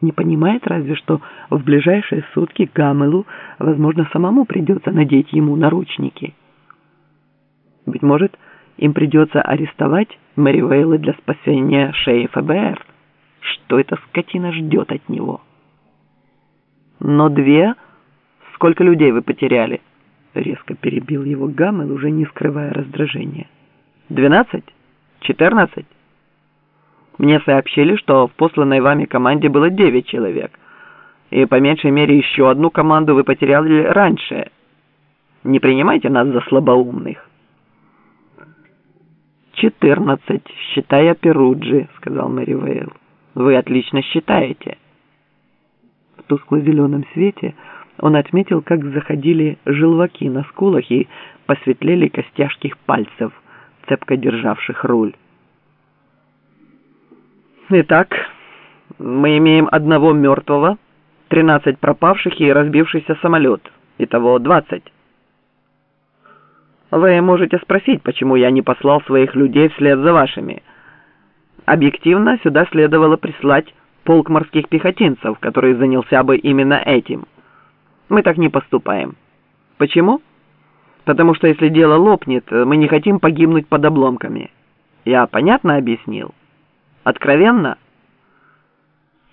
Не понимает разве, что в ближайшие сутки Гамелу, возможно, самому придется надеть ему наручники. Быть может, им придется арестовать Мэри Вейла для спасения шеи ФБР. Что эта скотина ждет от него? Но две... Сколько людей вы потеряли? Резко перебил его Гаммел, уже не скрывая раздражения. Двенадцать? Четырнадцать? Мне сообщили, что в посланной вами команде было девять человек. И по меньшей мере еще одну команду вы потеряли раньше. Не принимайте нас за слабоумных. «Четырнадцать, считая Перуджи», — сказал Мэри Вейл. «Вы отлично считаете». В тускло-зеленом свете он отметил, как заходили желваки на скулах и посветлели костяшки пальцев, цепко державших руль. «Итак, мы имеем одного мертвого, тринадцать пропавших и разбившийся самолет. Итого двадцать». Вы можете спросить, почему я не послал своих людей вслед за вашими. Объективно, сюда следовало прислать полк морских пехотинцев, который занялся бы именно этим. Мы так не поступаем. Почему? Потому что если дело лопнет, мы не хотим погибнуть под обломками. Я понятно объяснил? Откровенно?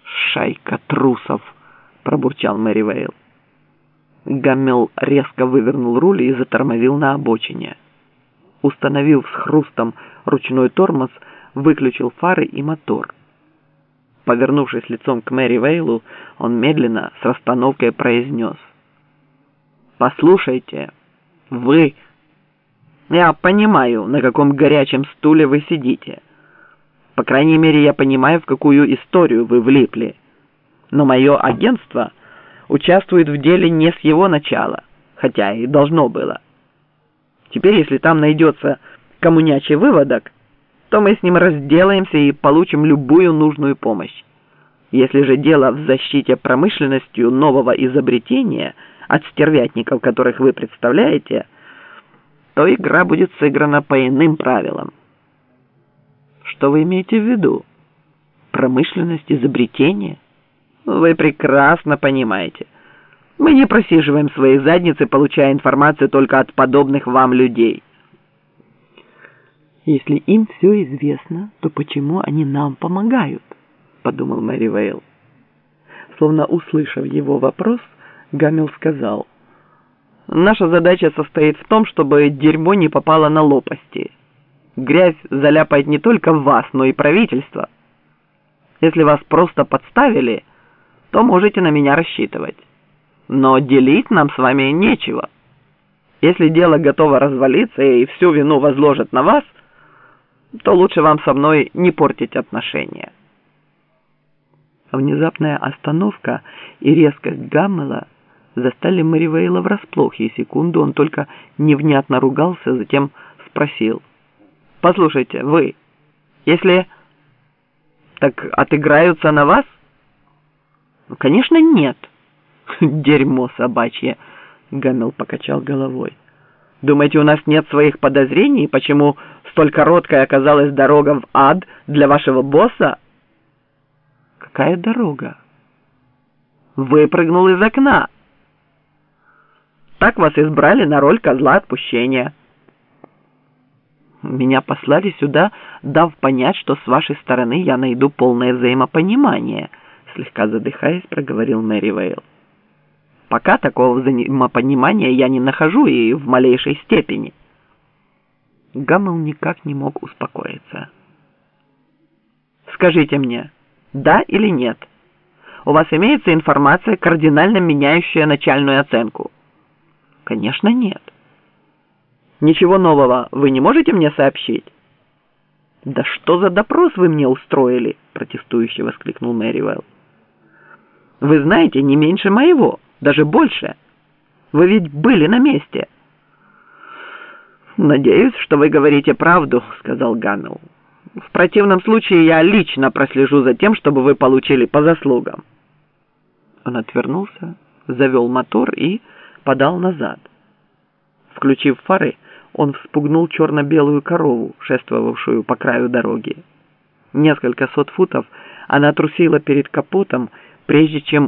«Шайка трусов!» – пробурчал Мэри Вейл. Гаммел резко вывернул руль и затормозил на обочине. Установив с хрустом ручной тормоз, выключил фары и мотор. Повернувшись лицом к Мэри Вейлу, он медленно с расстановкой произнес. «Послушайте, вы...» «Я понимаю, на каком горячем стуле вы сидите. По крайней мере, я понимаю, в какую историю вы влипли. Но мое агентство участвует в деле не с его начала, хотя и должно было. Теперь, если там найдется коммунячий выводок, то мы с ним разделаемся и получим любую нужную помощь. Если же дело в защите промышленностью нового изобретения от стервятников, которых вы представляете, то игра будет сыграна по иным правилам. Что вы имеете в виду? Промышленность изобретения? Вы прекрасно понимаете. Мы не просиживаем свои задницы, получая информацию только от подобных вам людей. Если им все известно, то почему они нам помогают? Подумал Мэри Вейл. Словно услышав его вопрос, Гамил сказал, «Наша задача состоит в том, чтобы дерьмо не попало на лопасти. Грязь заляпает не только вас, но и правительство. Если вас просто подставили, то можете на меня рассчитывать. Но делить нам с вами нечего. Если дело готово развалиться и всю вину возложат на вас, то лучше вам со мной не портить отношения. Внезапная остановка и резкость Гаммела застали Мэривейла врасплох, и секунду он только невнятно ругался, затем спросил. «Послушайте, вы, если так отыграются на вас?» Ну, конечно, нет. Дерьмо собачье, Гамел покачал головой. Думаете, у нас нет своих подозрений, почему столь короткая оказалась дорога в ад для вашего босса? Какая дорога? Выпрыгнул из окна. Так вас избрали на роль козла отпущения. Меня послали сюда, дав понять, что с вашей стороны я найду полное взаимопонимание — слегка задыхаясь, проговорил Мэри Вейл. «Пока такого взаимопонимания я не нахожу и в малейшей степени». Гаммел никак не мог успокоиться. «Скажите мне, да или нет? У вас имеется информация, кардинально меняющая начальную оценку?» «Конечно, нет». «Ничего нового вы не можете мне сообщить?» «Да что за допрос вы мне устроили?» – протестующе воскликнул Мэривелл. Вы знаете не меньше моего, даже больше. Вы ведь были на месте. «Надеюсь, что вы говорите правду», — сказал Гаммел. «В противном случае я лично прослежу за тем, чтобы вы получили по заслугам». Он отвернулся, завел мотор и подал назад. Включив фары, он вспугнул черно-белую корову, шествовавшую по краю дороги. Несколько сот футов она трусила перед капотом, прежде чем